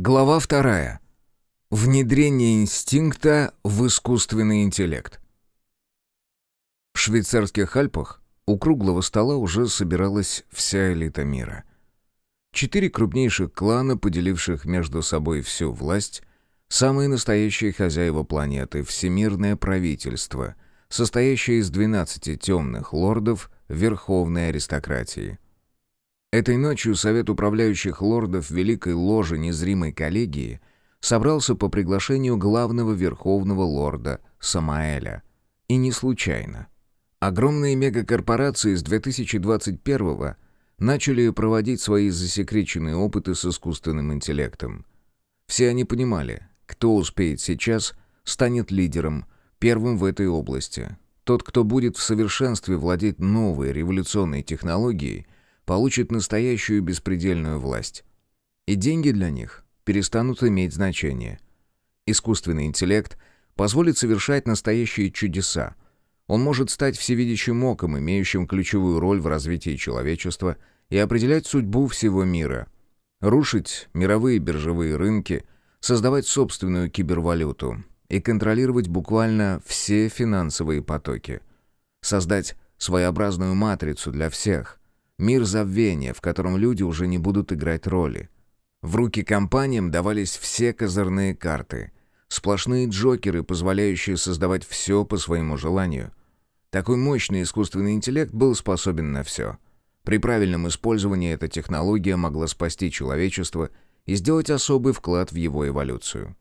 Глава вторая. Внедрение инстинкта в искусственный интеллект. В швейцарских Альпах у круглого стола уже собиралась вся элита мира. Четыре крупнейших клана, поделивших между собой всю власть, самые настоящие хозяева планеты, всемирное правительство, состоящее из 12 темных лордов верховной аристократии – Этой ночью Совет управляющих лордов Великой Ложи Незримой Коллегии собрался по приглашению главного верховного лорда Самаэля. И не случайно. Огромные мегакорпорации с 2021-го начали проводить свои засекреченные опыты с искусственным интеллектом. Все они понимали, кто успеет сейчас, станет лидером, первым в этой области. Тот, кто будет в совершенстве владеть новой революционной технологией – получит настоящую беспредельную власть. И деньги для них перестанут иметь значение. Искусственный интеллект позволит совершать настоящие чудеса. Он может стать всевидящим оком, имеющим ключевую роль в развитии человечества и определять судьбу всего мира. Рушить мировые биржевые рынки, создавать собственную кибервалюту и контролировать буквально все финансовые потоки. Создать своеобразную матрицу для всех, Мир забвения, в котором люди уже не будут играть роли. В руки компаниям давались все козырные карты. Сплошные джокеры, позволяющие создавать все по своему желанию. Такой мощный искусственный интеллект был способен на все. При правильном использовании эта технология могла спасти человечество и сделать особый вклад в его эволюцию.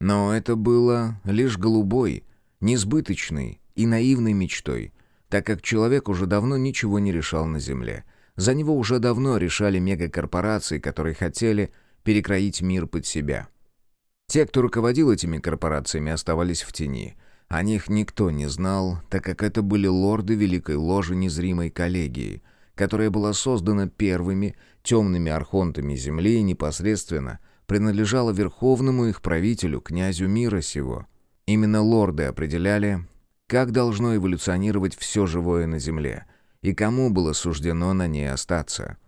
Но это было лишь голубой, несбыточной и наивной мечтой, так как человек уже давно ничего не решал на Земле. За него уже давно решали мегакорпорации, которые хотели перекроить мир под себя. Те, кто руководил этими корпорациями, оставались в тени. О них никто не знал, так как это были лорды Великой Ложи Незримой Коллегии, которая была создана первыми темными архонтами Земли и непосредственно принадлежала верховному их правителю, князю мира сего. Именно лорды определяли, как должно эволюционировать все живое на Земле и кому было суждено на ней остаться.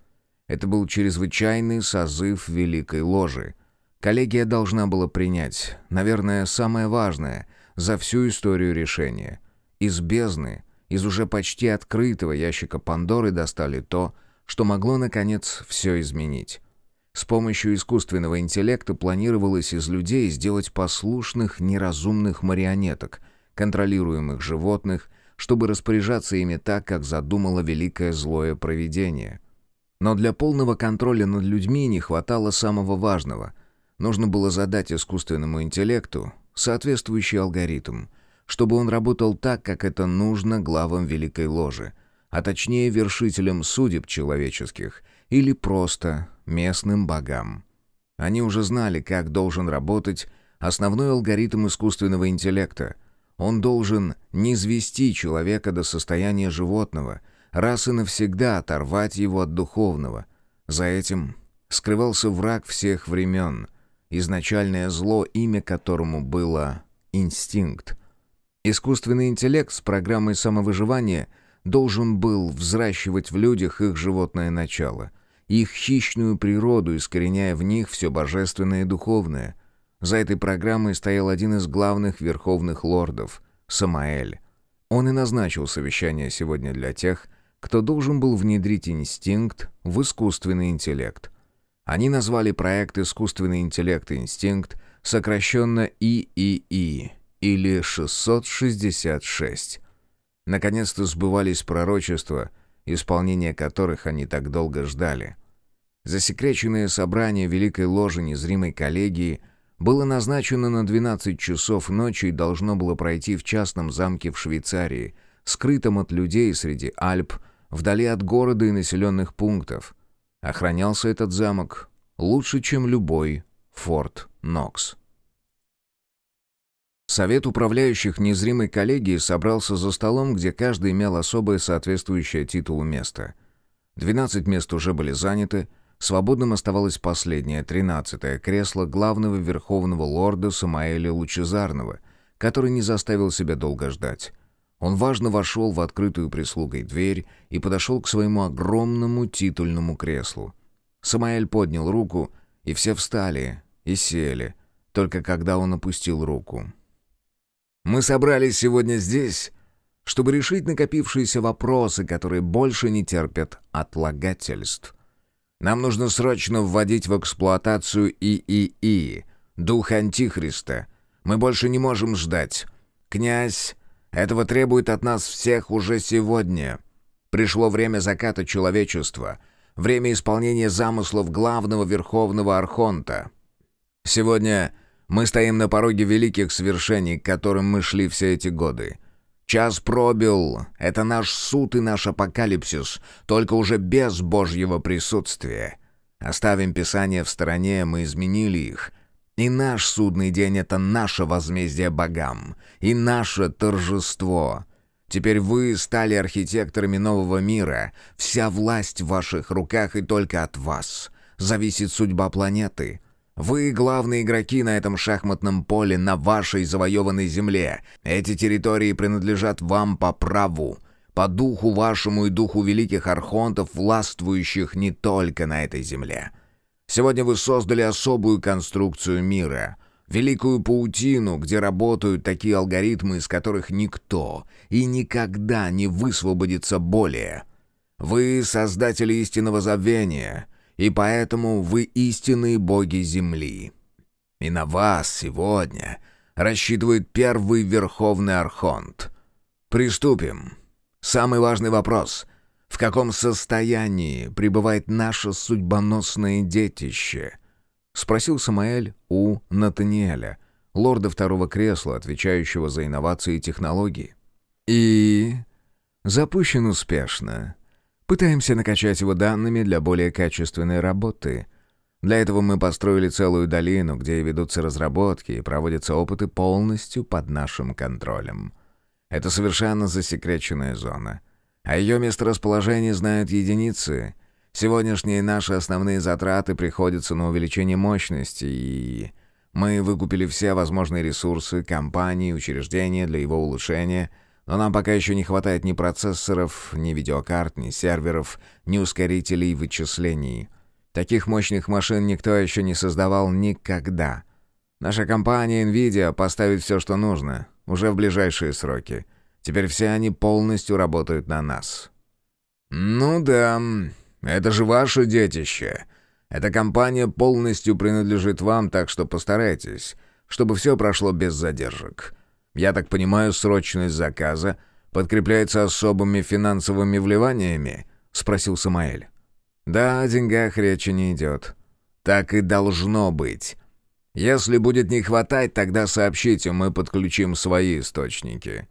Это был чрезвычайный созыв Великой Ложи. Коллегия должна была принять, наверное, самое важное за всю историю решения. Из бездны, из уже почти открытого ящика Пандоры достали то, что могло, наконец, все изменить. С помощью искусственного интеллекта планировалось из людей сделать послушных, неразумных марионеток, контролируемых животных, чтобы распоряжаться ими так, как задумало великое злое провидение. Но для полного контроля над людьми не хватало самого важного. Нужно было задать искусственному интеллекту соответствующий алгоритм, чтобы он работал так, как это нужно главам Великой Ложи, а точнее вершителям судеб человеческих или просто местным богам. Они уже знали, как должен работать основной алгоритм искусственного интеллекта — он должен не извести человека до состояния животного, раз и навсегда оторвать его от духовного. За этим скрывался враг всех времен, изначальное зло, имя которому было инстинкт. Искусственный интеллект с программой самовыживания должен был взращивать в людях их животное начало, их хищную природу, искореняя в них все божественное и духовное. За этой программой стоял один из главных верховных лордов — Самаэль. Он и назначил совещание сегодня для тех, кто должен был внедрить инстинкт в искусственный интеллект. Они назвали проект «Искусственный интеллект и инстинкт», сокращенно ИИИ, или 666. Наконец-то сбывались пророчества, исполнение которых они так долго ждали. Засекреченное собрание Великой Ложи Незримой Коллегии было назначено на 12 часов ночи и должно было пройти в частном замке в Швейцарии, скрытом от людей среди Альп, вдали от города и населенных пунктов. Охранялся этот замок лучше, чем любой Форт Нокс. Совет управляющих незримой коллегии собрался за столом, где каждый имел особое соответствующее титулу место. 12 мест уже были заняты, Свободным оставалось последнее, тринадцатое кресло главного верховного лорда Самаэля Лучезарного, который не заставил себя долго ждать. Он важно вошел в открытую прислугой дверь и подошел к своему огромному титульному креслу. Самаэль поднял руку, и все встали, и сели, только когда он опустил руку. «Мы собрались сегодня здесь, чтобы решить накопившиеся вопросы, которые больше не терпят отлагательств. Нам нужно срочно вводить в эксплуатацию ИИИ, дух Антихриста. Мы больше не можем ждать. Князь, этого требует от нас всех уже сегодня. Пришло время заката человечества, время исполнения замыслов главного верховного архонта. Сегодня мы стоим на пороге великих свершений, к которым мы шли все эти годы. Час пробил. Это наш суд и наш апокалипсис, только уже без Божьего присутствия. Оставим Писание в стороне, мы изменили их. И наш судный день — это наше возмездие богам, и наше торжество. Теперь вы стали архитекторами нового мира. Вся власть в ваших руках и только от вас. Зависит судьба планеты — вы главные игроки на этом шахматном поле, на вашей завоеванной земле. Эти территории принадлежат вам по праву, по духу вашему и духу великих архонтов, властвующих не только на этой земле. Сегодня вы создали особую конструкцию мира, великую паутину, где работают такие алгоритмы, из которых никто и никогда не высвободится более. Вы создатели истинного забвения — и поэтому вы истинные боги Земли. И на вас сегодня рассчитывает первый Верховный Архонт. Приступим. Самый важный вопрос. В каком состоянии пребывает наше судьбоносное детище? Спросил Самаэль у Натаниэля, лорда второго кресла, отвечающего за инновации и технологии. И... Запущен успешно. Пытаемся накачать его данными для более качественной работы. Для этого мы построили целую долину, где ведутся разработки и проводятся опыты полностью под нашим контролем. Это совершенно засекреченная зона. А ее месторасположение знают единицы. Сегодняшние наши основные затраты приходятся на увеличение мощности и... Мы выкупили все возможные ресурсы, компании, учреждения для его улучшения — но нам пока еще не хватает ни процессоров, ни видеокарт, ни серверов, ни ускорителей вычислений. Таких мощных машин никто еще не создавал никогда. Наша компания NVIDIA поставит все, что нужно, уже в ближайшие сроки. Теперь все они полностью работают на нас. «Ну да, это же ваше детище. Эта компания полностью принадлежит вам, так что постарайтесь, чтобы все прошло без задержек. Я так понимаю, срочность заказа подкрепляется особыми финансовыми вливаниями?» — спросил Самаэль. «Да, о деньгах речи не идет. Так и должно быть. Если будет не хватать, тогда сообщите, мы подключим свои источники.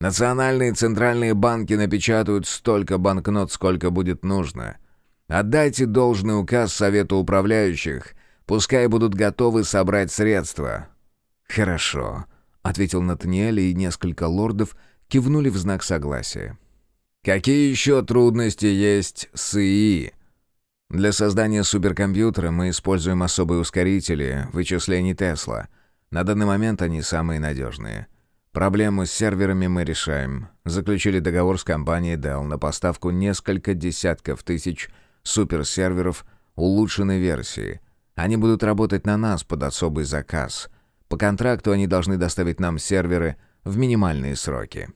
Национальные центральные банки напечатают столько банкнот, сколько будет нужно. Отдайте должный указ Совету управляющих, пускай будут готовы собрать средства». «Хорошо», — ответил Натаниэль, и несколько лордов кивнули в знак согласия. «Какие еще трудности есть с ИИ?» «Для создания суперкомпьютера мы используем особые ускорители вычислений Тесла. На данный момент они самые надежные. Проблему с серверами мы решаем. Заключили договор с компанией Dell на поставку несколько десятков тысяч суперсерверов улучшенной версии. Они будут работать на нас под особый заказ — по контракту они должны доставить нам серверы в минимальные сроки».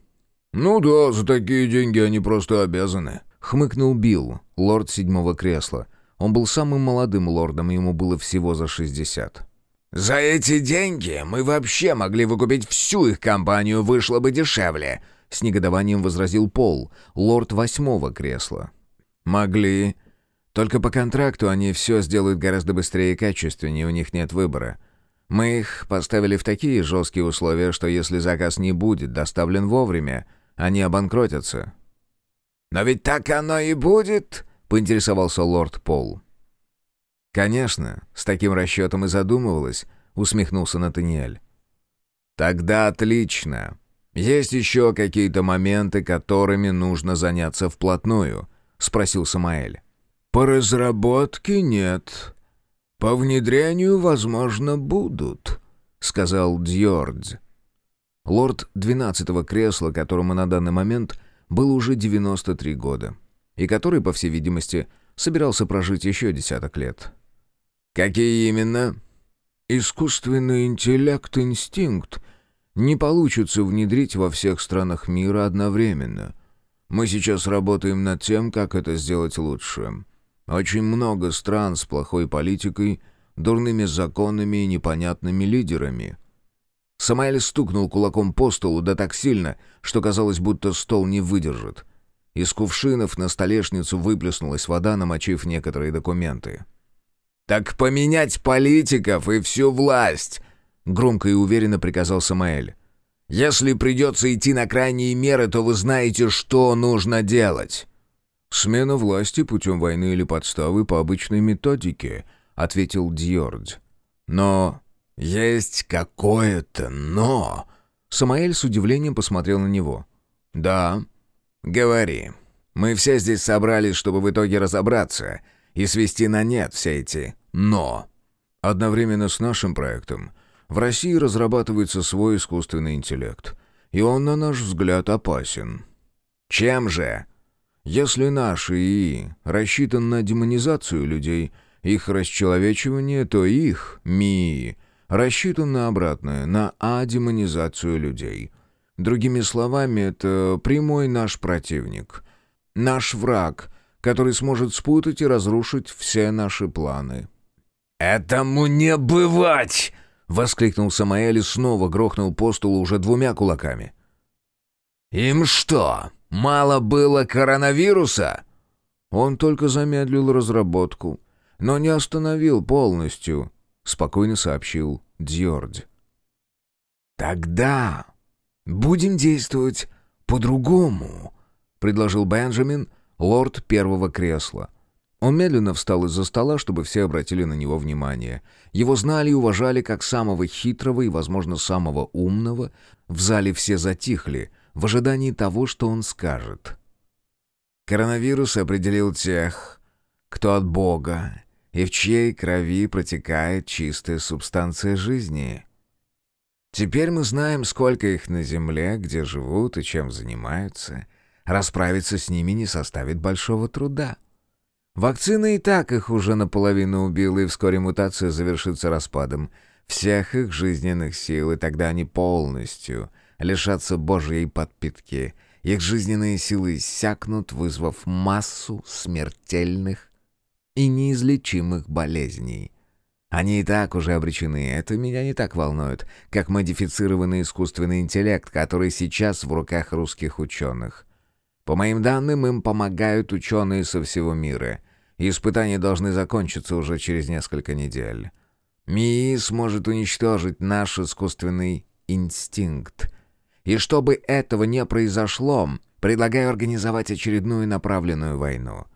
«Ну да, за такие деньги они просто обязаны», — хмыкнул Билл, лорд седьмого кресла. Он был самым молодым лордом, ему было всего за 60. «За эти деньги мы вообще могли выкупить всю их компанию, вышло бы дешевле», — с негодованием возразил Пол, лорд восьмого кресла. «Могли. Только по контракту они все сделают гораздо быстрее и качественнее, у них нет выбора. Мы их поставили в такие жесткие условия, что если заказ не будет доставлен вовремя, они обанкротятся». «Но ведь так оно и будет», — поинтересовался лорд Пол. «Конечно, с таким расчетом и задумывалась», — усмехнулся Натаниэль. «Тогда отлично. Есть еще какие-то моменты, которыми нужно заняться вплотную?» — спросил Самаэль. «По разработке нет», «По внедрению, возможно, будут», — сказал Дьордз. Лорд двенадцатого кресла, которому на данный момент было уже 93 года, и который, по всей видимости, собирался прожить еще десяток лет. «Какие именно?» Искусственный интеллект, инстинкт не получится внедрить во всех странах мира одновременно. Мы сейчас работаем над тем, как это сделать лучше. Очень много стран с плохой политикой, дурными законами и непонятными лидерами. Самаэль стукнул кулаком по столу да так сильно, что казалось, будто стол не выдержит. Из кувшинов на столешницу выплеснулась вода, намочив некоторые документы. «Так поменять политиков и всю власть!» — громко и уверенно приказал Самаэль. «Если придется идти на крайние меры, то вы знаете, что нужно делать». «Смена власти путем войны или подставы по обычной методике», — ответил Дьордь. «Но есть какое-то «но». Самаэль с удивлением посмотрел на него. «Да, говори. Мы все здесь собрались, чтобы в итоге разобраться» и свести на нет все эти «но». Одновременно с нашим проектом в России разрабатывается свой искусственный интеллект, и он, на наш взгляд, опасен. Чем же? Если наш ИИ рассчитан на демонизацию людей, их расчеловечивание, то их, МИИ, рассчитан на обратное, на адемонизацию людей. Другими словами, это прямой наш противник. Наш враг — который сможет спутать и разрушить все наши планы». «Этому не бывать!» — воскликнул Самаэль и снова грохнул по столу уже двумя кулаками. «Им что, мало было коронавируса?» «Он только замедлил разработку, но не остановил полностью», — спокойно сообщил Дьордь. «Тогда будем действовать по-другому», — предложил Бенджамин, лорд первого кресла. Он медленно встал из-за стола, чтобы все обратили на него внимание. Его знали и уважали как самого хитрого и, возможно, самого умного. В зале все затихли, в ожидании того, что он скажет. Коронавирус определил тех, кто от Бога и в чьей крови протекает чистая субстанция жизни. Теперь мы знаем, сколько их на Земле, где живут и чем занимаются — Расправиться с ними не составит большого труда. Вакцина и так их уже наполовину убила, и вскоре мутация завершится распадом всех их жизненных сил, и тогда они полностью лишатся Божьей подпитки. Их жизненные силы иссякнут, вызвав массу смертельных и неизлечимых болезней. Они и так уже обречены, это меня не так волнует, как модифицированный искусственный интеллект, который сейчас в руках русских ученых. По моим данным, им помогают ученые со всего мира. Испытания должны закончиться уже через несколько недель. МИИ сможет уничтожить наш искусственный инстинкт. И чтобы этого не произошло, предлагаю организовать очередную направленную войну.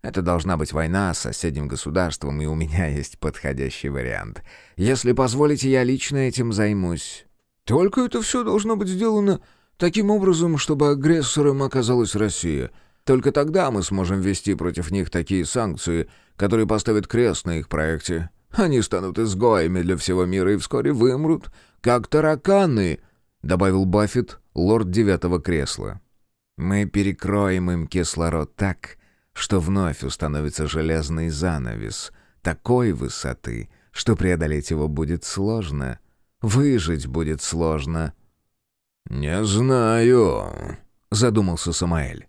Это должна быть война с соседним государством, и у меня есть подходящий вариант. Если позволите, я лично этим займусь. Только это все должно быть сделано Таким образом, чтобы агрессором оказалась Россия. Только тогда мы сможем ввести против них такие санкции, которые поставят крест на их проекте. Они станут изгоями для всего мира и вскоре вымрут, как тараканы», — добавил Баффет, лорд девятого кресла. «Мы перекроем им кислород так, что вновь установится железный занавес такой высоты, что преодолеть его будет сложно. Выжить будет сложно». «Не знаю», — задумался Самаэль.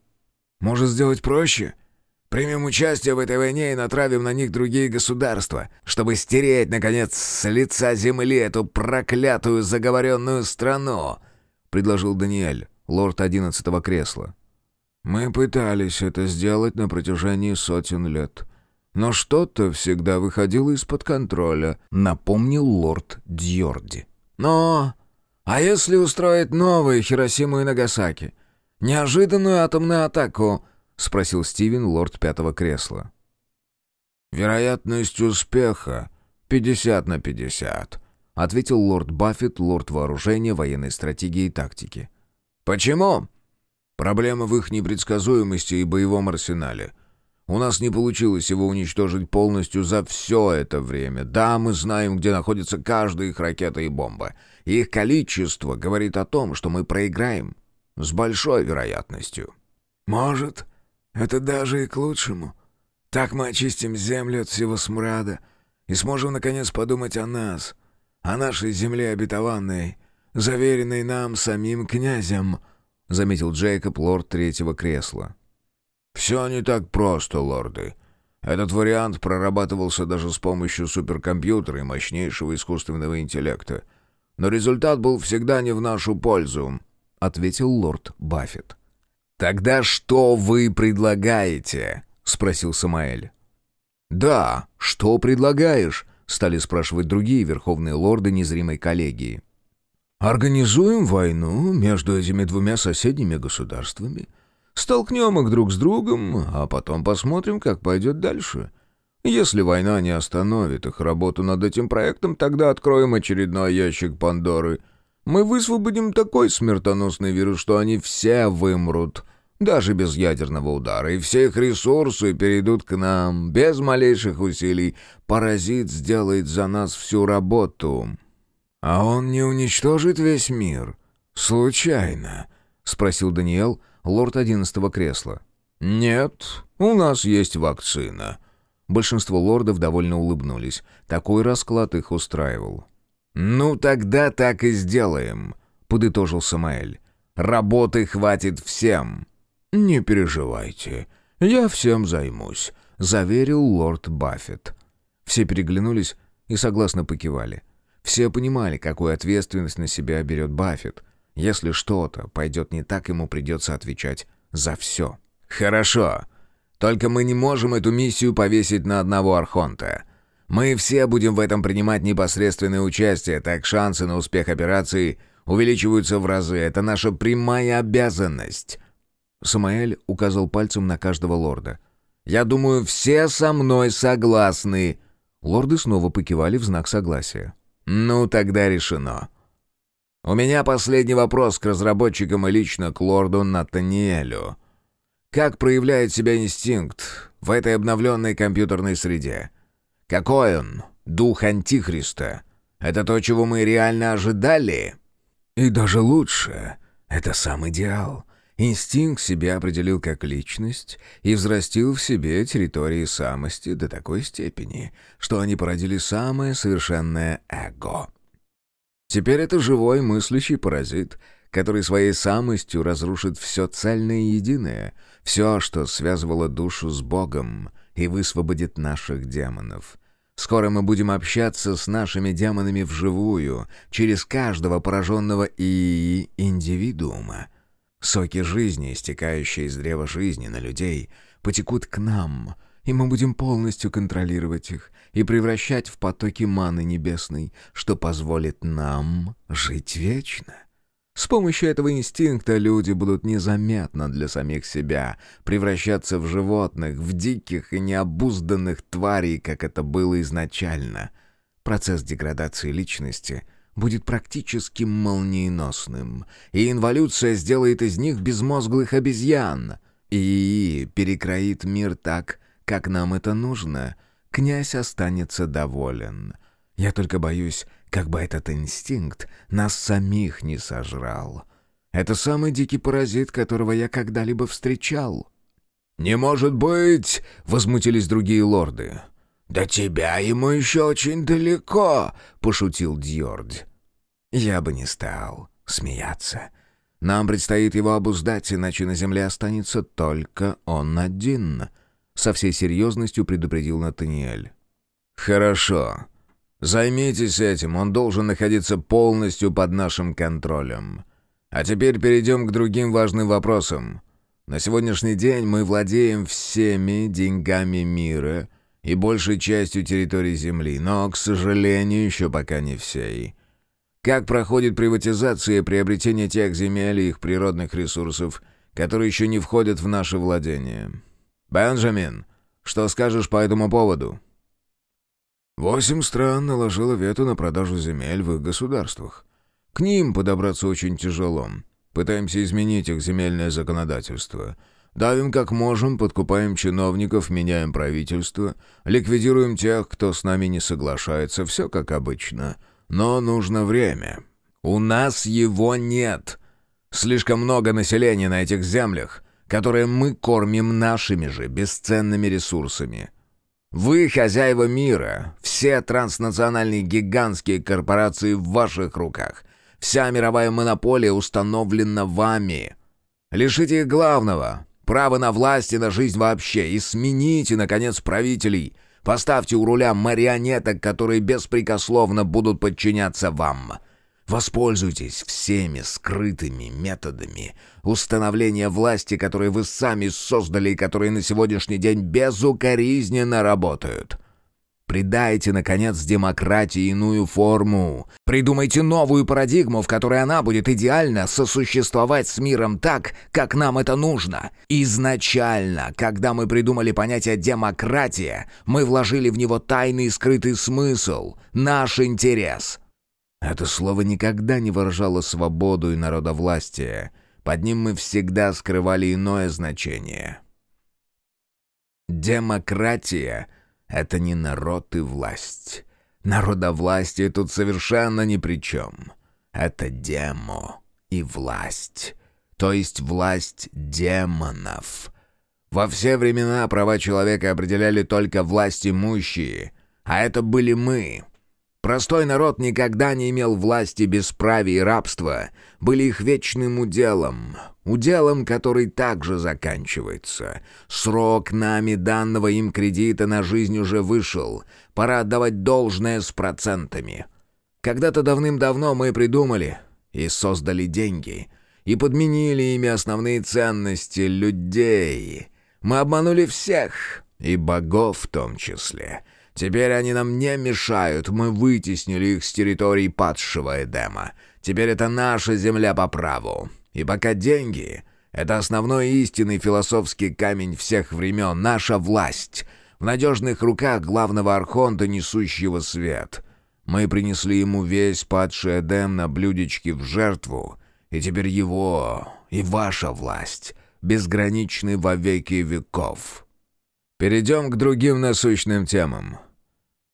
«Может, сделать проще? Примем участие в этой войне и натравим на них другие государства, чтобы стереть, наконец, с лица земли эту проклятую заговоренную страну», — предложил Даниэль, лорд одиннадцатого кресла. «Мы пытались это сделать на протяжении сотен лет». Но что-то всегда выходило из-под контроля, напомнил лорд Дьорди. «Но а если устроить новые Хиросиму и Нагасаки? Неожиданную атомную атаку?» — спросил Стивен, лорд пятого кресла. «Вероятность успеха пятьдесят на пятьдесят», — ответил лорд Баффет, лорд вооружения, военной стратегии и тактики. «Почему?» «Проблема в их непредсказуемости и боевом арсенале. У нас не получилось его уничтожить полностью за все это время. Да, мы знаем, где находится каждая их ракета и бомба. Их количество говорит о том, что мы проиграем. С большой вероятностью. Может, это даже и к лучшему. Так мы очистим землю от всего смрада и сможем, наконец, подумать о нас, о нашей земле обетованной, заверенной нам самим князем», — заметил Джейкоб, лорд третьего кресла. «Все не так просто, лорды. Этот вариант прорабатывался даже с помощью суперкомпьютера и мощнейшего искусственного интеллекта. Но результат был всегда не в нашу пользу», — ответил лорд Баффет. «Тогда что вы предлагаете?» — спросил Самаэль. «Да, что предлагаешь?» — стали спрашивать другие верховные лорды незримой коллегии. «Организуем войну между этими двумя соседними государствами, столкнем их друг с другом, а потом посмотрим, как пойдет дальше. Если война не остановит их работу над этим проектом, тогда откроем очередной ящик Пандоры. Мы высвободим такой смертоносный вирус, что они все вымрут» даже без ядерного удара, и все их ресурсы перейдут к нам, без малейших усилий. Паразит сделает за нас всю работу. А он не уничтожит весь мир? Случайно?» — спросил Даниэл, лорд одиннадцатого кресла. «Нет, у нас есть вакцина». Большинство лордов довольно улыбнулись. Такой расклад их устраивал. «Ну, тогда так и сделаем», — подытожил Самаэль. «Работы хватит всем». «Не переживайте, я всем займусь», — заверил лорд Баффет. Все переглянулись и согласно покивали. Все понимали, какую ответственность на себя берет Баффет. Если что-то пойдет не так, ему придется отвечать за все. «Хорошо. Только мы не можем эту миссию повесить на одного Архонта. Мы все будем в этом принимать непосредственное участие, так шансы на успех операции увеличиваются в разы. Это наша прямая обязанность». Самаэль указал пальцем на каждого лорда. «Я думаю, все со мной согласны». Лорды снова покивали в знак согласия. «Ну, тогда решено. У меня последний вопрос к разработчикам и лично к лорду Натаниэлю. Как проявляет себя инстинкт в этой обновленной компьютерной среде? Какой он? Дух Антихриста? Это то, чего мы реально ожидали?» «И даже лучше. Это сам идеал. Инстинкт себя определил как личность и взрастил в себе территории самости до такой степени, что они породили самое совершенное эго. Теперь это живой мыслящий паразит, который своей самостью разрушит все цельное и единое, все, что связывало душу с Богом, и высвободит наших демонов. Скоро мы будем общаться с нашими демонами вживую, через каждого пораженного и индивидуума — Соки жизни, истекающие из древа жизни на людей, потекут к нам, и мы будем полностью контролировать их и превращать в потоки маны небесной, что позволит нам жить вечно. С помощью этого инстинкта люди будут незаметно для самих себя превращаться в животных, в диких и необузданных тварей, как это было изначально. Процесс деградации личности — будет практически молниеносным, и инволюция сделает из них безмозглых обезьян и перекроит мир так, как нам это нужно. Князь останется доволен. Я только боюсь, как бы этот инстинкт нас самих не сожрал. Это самый дикий паразит, которого я когда-либо встречал». «Не может быть!» — возмутились другие лорды. «До тебя ему еще очень далеко», — пошутил Дьордь. Я бы не стал смеяться. Нам предстоит его обуздать, иначе на земле останется только он один», — со всей серьезностью предупредил Натаниэль. «Хорошо. Займитесь этим, он должен находиться полностью под нашим контролем. А теперь перейдем к другим важным вопросам. На сегодняшний день мы владеем всеми деньгами мира и большей частью территории Земли, но, к сожалению, еще пока не всей». Как проходит приватизация и приобретение тех земель и их природных ресурсов, которые еще не входят в наше владение? Бенджамин, что скажешь по этому поводу?» Восемь стран наложило вето на продажу земель в их государствах. К ним подобраться очень тяжело. Пытаемся изменить их земельное законодательство. Давим как можем, подкупаем чиновников, меняем правительство, ликвидируем тех, кто с нами не соглашается, все как обычно — но нужно время. У нас его нет. Слишком много населения на этих землях, которые мы кормим нашими же бесценными ресурсами. Вы хозяева мира. Все транснациональные гигантские корпорации в ваших руках. Вся мировая монополия установлена вами. Лишите их главного — право на власть и на жизнь вообще, и смените, наконец, правителей. Поставьте у руля марионеток, которые беспрекословно будут подчиняться вам. Воспользуйтесь всеми скрытыми методами установления власти, которые вы сами создали и которые на сегодняшний день безукоризненно работают. Придайте, наконец, демократии иную форму. Придумайте новую парадигму, в которой она будет идеально сосуществовать с миром так, как нам это нужно. Изначально, когда мы придумали понятие «демократия», мы вложили в него тайный скрытый смысл, наш интерес — это слово никогда не выражало свободу и народовластие. Под ним мы всегда скрывали иное значение. Демократия — это не народ и власть. Народовластие тут совершенно ни при чем. Это демо и власть. То есть власть демонов. Во все времена права человека определяли только власть имущие, а это были мы — Простой народ никогда не имел власти бесправия и рабства, были их вечным уделом, уделом, который также заканчивается. Срок нами данного им кредита на жизнь уже вышел, пора отдавать должное с процентами. Когда-то давным-давно мы придумали и создали деньги, и подменили ими основные ценности людей. Мы обманули всех, и богов в том числе — Теперь они нам не мешают, мы вытеснили их с территории падшего Эдема. Теперь это наша земля по праву. И пока деньги — это основной истинный философский камень всех времен, наша власть в надежных руках главного архонта, несущего свет. Мы принесли ему весь падший Эдем на блюдечке в жертву, и теперь его и ваша власть безграничны во веки веков. Перейдем к другим насущным темам.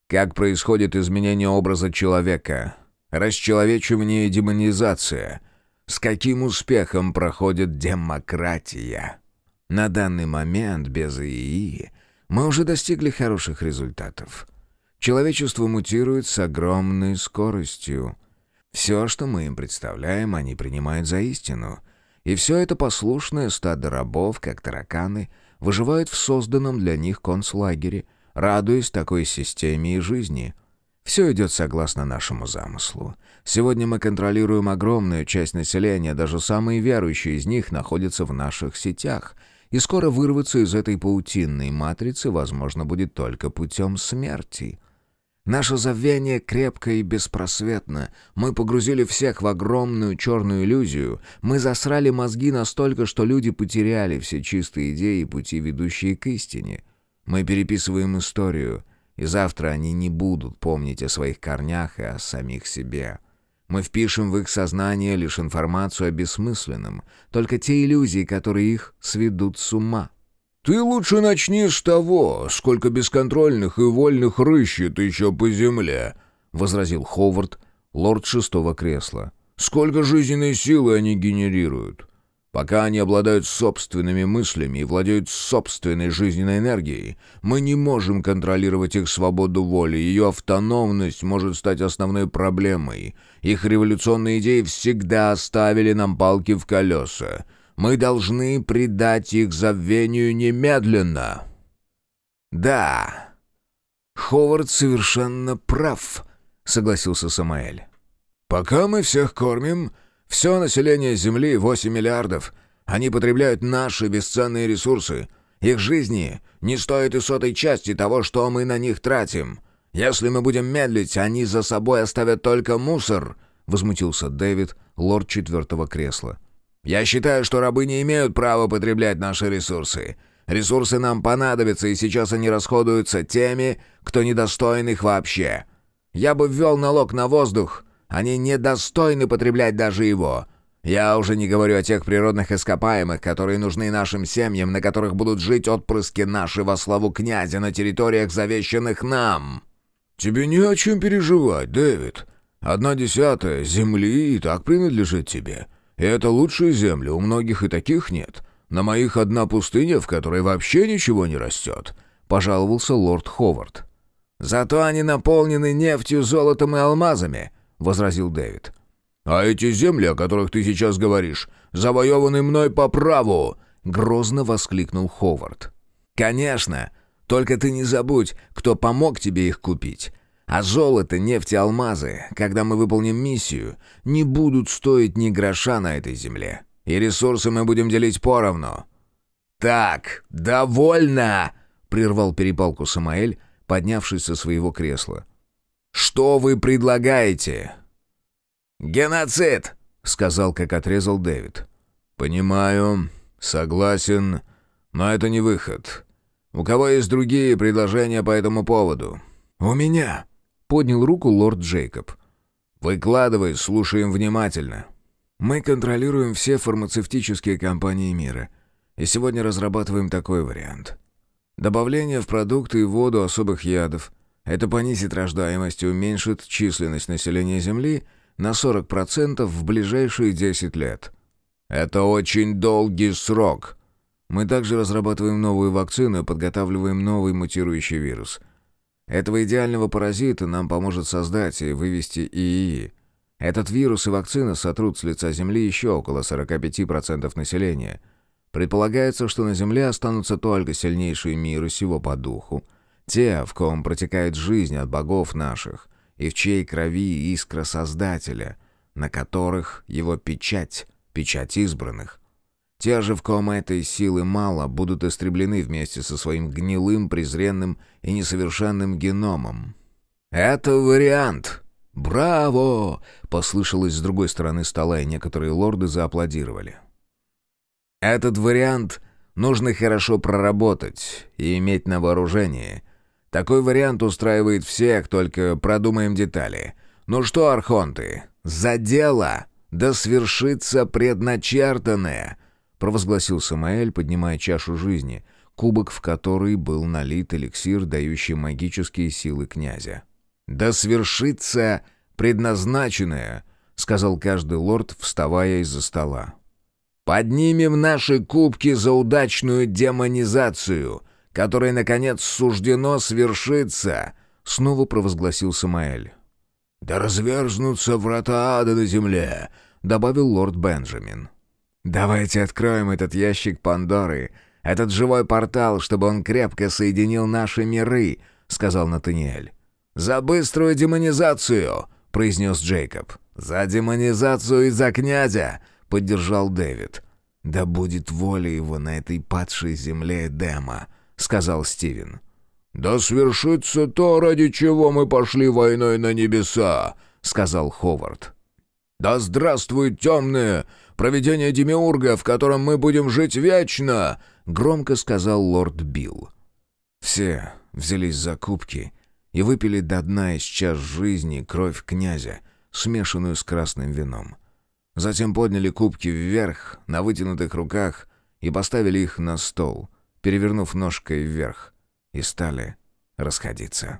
Как происходит изменение образа человека? Расчеловечивание и демонизация? С каким успехом проходит демократия? На данный момент без ИИ мы уже достигли хороших результатов. Человечество мутирует с огромной скоростью. Все, что мы им представляем, они принимают за истину. И все это послушное стадо рабов, как тараканы, выживают в созданном для них концлагере – радуясь такой системе и жизни. Все идет согласно нашему замыслу. Сегодня мы контролируем огромную часть населения, даже самые верующие из них находятся в наших сетях, и скоро вырваться из этой паутинной матрицы возможно будет только путем смерти. Наше забвение крепко и беспросветно. Мы погрузили всех в огромную черную иллюзию. Мы засрали мозги настолько, что люди потеряли все чистые идеи и пути, ведущие к истине — мы переписываем историю, и завтра они не будут помнить о своих корнях и о самих себе. Мы впишем в их сознание лишь информацию о бессмысленном, только те иллюзии, которые их сведут с ума. «Ты лучше начни с того, сколько бесконтрольных и вольных рыщет еще по земле», — возразил Ховард, лорд шестого кресла. «Сколько жизненной силы они генерируют? Пока они обладают собственными мыслями и владеют собственной жизненной энергией, мы не можем контролировать их свободу воли, ее автономность может стать основной проблемой. Их революционные идеи всегда оставили нам палки в колеса. Мы должны предать их забвению немедленно. «Да, Ховард совершенно прав», — согласился Самаэль. «Пока мы всех кормим...» Все население Земли — 8 миллиардов. Они потребляют наши бесценные ресурсы. Их жизни не стоят и сотой части того, что мы на них тратим. Если мы будем медлить, они за собой оставят только мусор», — возмутился Дэвид, лорд четвертого кресла. «Я считаю, что рабы не имеют права потреблять наши ресурсы. Ресурсы нам понадобятся, и сейчас они расходуются теми, кто недостоин их вообще. Я бы ввел налог на воздух, они недостойны потреблять даже его. Я уже не говорю о тех природных ископаемых, которые нужны нашим семьям, на которых будут жить отпрыски наши во славу князя на территориях, завещанных нам». «Тебе не о чем переживать, Дэвид. Одна десятая земли и так принадлежит тебе. И это лучшие земли, у многих и таких нет. На моих одна пустыня, в которой вообще ничего не растет. — пожаловался лорд Ховард. «Зато они наполнены нефтью, золотом и алмазами», — возразил Дэвид. «А эти земли, о которых ты сейчас говоришь, завоеваны мной по праву!» — грозно воскликнул Ховард. «Конечно! Только ты не забудь, кто помог тебе их купить. А золото, нефть и алмазы, когда мы выполним миссию, не будут стоить ни гроша на этой земле. И ресурсы мы будем делить поровну». «Так, довольно!» — прервал перепалку Самаэль, поднявшись со своего кресла. «Что вы предлагаете?» «Геноцид!» — сказал, как отрезал Дэвид. «Понимаю, согласен, но это не выход. У кого есть другие предложения по этому поводу?» «У меня!» — поднял руку лорд Джейкоб. «Выкладывай, слушаем внимательно». «Мы контролируем все фармацевтические компании мира, и сегодня разрабатываем такой вариант. Добавление в продукты и воду особых ядов. Это понизит рождаемость и уменьшит численность населения Земли на 40% в ближайшие 10 лет. Это очень долгий срок. Мы также разрабатываем новую вакцину и подготавливаем новый мутирующий вирус. Этого идеального паразита нам поможет создать и вывести ИИ. Этот вирус и вакцина сотрут с лица Земли еще около 45% населения – Предполагается, что на Земле останутся только сильнейшие миры сего по духу, те, в ком протекает жизнь от богов наших, и в чьей крови искра Создателя, на которых его печать, печать избранных. Те же, в ком этой силы мало, будут истреблены вместе со своим гнилым, презренным и несовершенным геномом. «Это вариант!» «Браво!» — послышалось с другой стороны стола, и некоторые лорды зааплодировали. Этот вариант нужно хорошо проработать и иметь на вооружении. Такой вариант устраивает всех, только продумаем детали. Ну что, архонты, за дело! Да свершится предначертанное!» провозгласил Самаэль, поднимая чашу жизни, кубок в который был налит эликсир, дающий магические силы князя. «Да свершится предназначенное!» — сказал каждый лорд, вставая из-за стола. Поднимем наши кубки за удачную демонизацию, которой, наконец, суждено свершиться!» Снова провозгласил Самаэль. «Да разверзнутся врата ада на земле!» — добавил лорд Бенджамин. «Давайте откроем этот ящик Пандоры, этот живой портал, чтобы он крепко соединил наши миры», — сказал Натаниэль. «За быструю демонизацию!» — произнес Джейкоб. «За демонизацию и за князя!» — поддержал Дэвид. «Да будет воля его на этой падшей земле Эдема», — сказал Стивен. «Да свершится то, ради чего мы пошли войной на небеса», — сказал Ховард. «Да здравствует темное проведение Демиурга, в котором мы будем жить вечно!» — громко сказал лорд Билл. Все взялись за кубки и выпили до дна из час жизни кровь князя, смешанную с красным вином. Затем подняли кубки вверх на вытянутых руках и поставили их на стол, перевернув ножкой вверх, и стали расходиться.